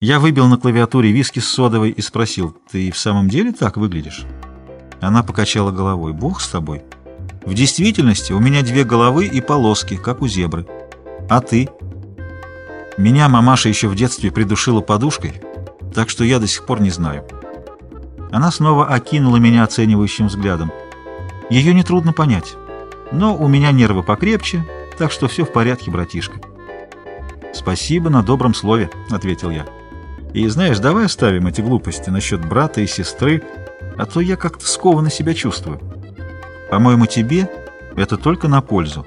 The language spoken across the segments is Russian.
Я выбил на клавиатуре виски с содовой и спросил, «Ты в самом деле так выглядишь?» Она покачала головой. «Бог с тобой. В действительности у меня две головы и полоски, как у зебры. А ты?» Меня мамаша еще в детстве придушила подушкой, так что я до сих пор не знаю. Она снова окинула меня оценивающим взглядом. Ее нетрудно понять. Но у меня нервы покрепче, так что все в порядке, братишка. «Спасибо на добром слове», — ответил я. «И знаешь, давай оставим эти глупости насчет брата и сестры, а то я как-то скованно себя чувствую. По-моему, тебе это только на пользу».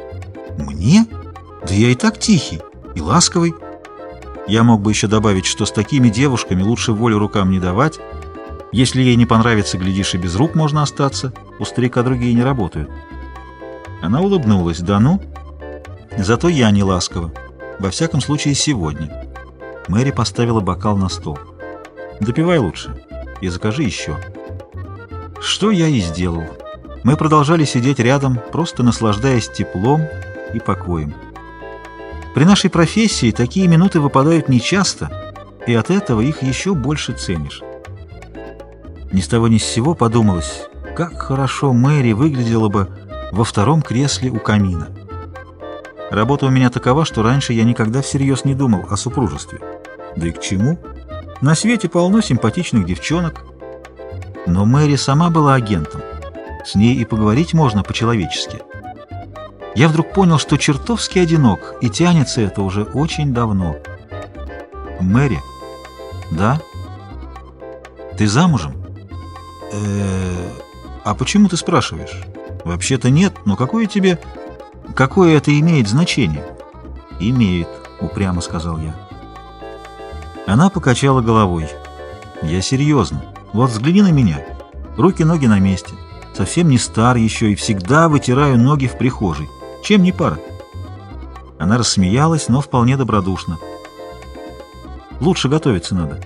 «Мне? Да я и так тихий и ласковый». Я мог бы еще добавить, что с такими девушками лучше волю рукам не давать. Если ей не понравится, глядишь, и без рук можно остаться. У старика другие не работают. Она улыбнулась. «Да ну?» «Зато я не ласкова. Во всяком случае, сегодня». Мэри поставила бокал на стол. «Допивай лучше и закажи еще». Что я и сделал. Мы продолжали сидеть рядом, просто наслаждаясь теплом и покоем. При нашей профессии такие минуты выпадают нечасто, и от этого их еще больше ценишь. Ни с того ни с сего подумалось, как хорошо Мэри выглядела бы во втором кресле у камина. Работа у меня такова, что раньше я никогда всерьез не думал о супружестве. Да и к чему? На свете полно симпатичных девчонок. Но Мэри сама была агентом. С ней и поговорить можно по-человечески. Я вдруг понял, что чертовски одинок, и тянется это уже очень давно. Мэри? Да? Ты замужем? Э -э а почему ты спрашиваешь? Вообще-то нет, но какое тебе... Какое это имеет значение? Имеет, упрямо сказал я. Она покачала головой. Я серьезно. Вот взгляни на меня. Руки-ноги на месте. Совсем не стар еще и всегда вытираю ноги в прихожей. Чем не пара? Она рассмеялась, но вполне добродушно. Лучше готовиться надо.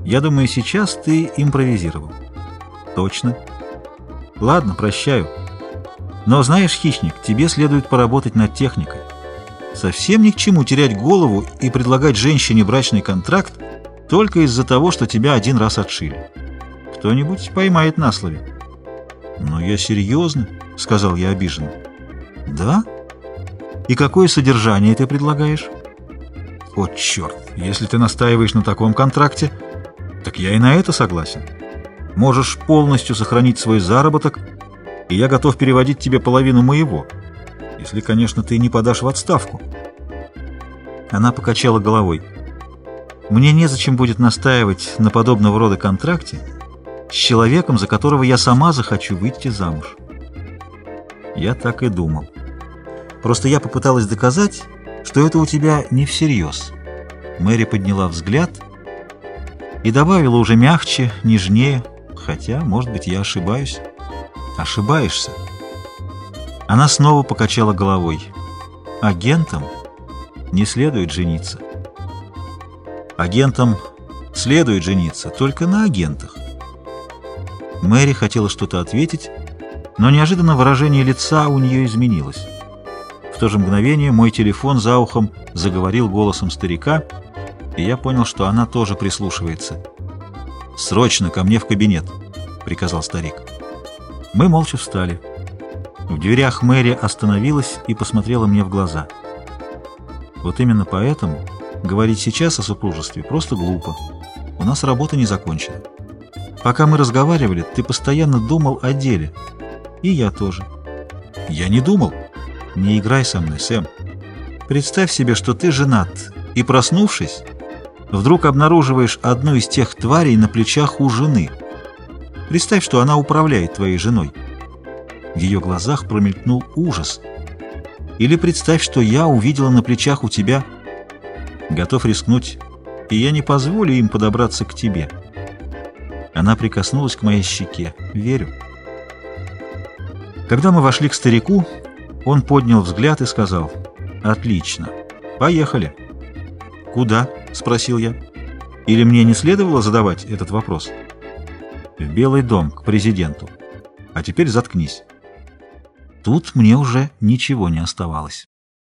Я думаю, сейчас ты импровизировал. Точно. Ладно, прощаю. Но знаешь, хищник, тебе следует поработать над техникой. Совсем ни к чему терять голову и предлагать женщине брачный контракт только из-за того, что тебя один раз отшили. Кто-нибудь поймает на слове. «Но я серьезно», — сказал я обиженно. «Да? И какое содержание ты предлагаешь?» «О, черт! Если ты настаиваешь на таком контракте, так я и на это согласен. Можешь полностью сохранить свой заработок и я готов переводить тебе половину моего, если, конечно, ты не подашь в отставку». Она покачала головой. «Мне незачем будет настаивать на подобного рода контракте с человеком, за которого я сама захочу выйти замуж». Я так и думал. Просто я попыталась доказать, что это у тебя не всерьез. Мэри подняла взгляд и добавила уже мягче, нежнее, хотя, может быть, я ошибаюсь. Ошибаешься. Она снова покачала головой. Агентам не следует жениться. Агентам следует жениться только на агентах. Мэри хотела что-то ответить, но неожиданно выражение лица у нее изменилось. В то же мгновение мой телефон за ухом заговорил голосом старика, и я понял, что она тоже прислушивается. «Срочно ко мне в кабинет», — приказал старик. Мы молча встали. В дверях Мэри остановилась и посмотрела мне в глаза. Вот именно поэтому говорить сейчас о супружестве просто глупо. У нас работа не закончена. Пока мы разговаривали, ты постоянно думал о деле. И я тоже. Я не думал. Не играй со мной, Сэм. Представь себе, что ты женат, и, проснувшись, вдруг обнаруживаешь одну из тех тварей на плечах у жены — Представь, что она управляет твоей женой. В ее глазах промелькнул ужас. Или представь, что я увидела на плечах у тебя. Готов рискнуть, и я не позволю им подобраться к тебе. Она прикоснулась к моей щеке. Верю. Когда мы вошли к старику, он поднял взгляд и сказал, «Отлично. Поехали». «Куда?» — спросил я. «Или мне не следовало задавать этот вопрос?» в Белый дом к президенту. А теперь заткнись. Тут мне уже ничего не оставалось.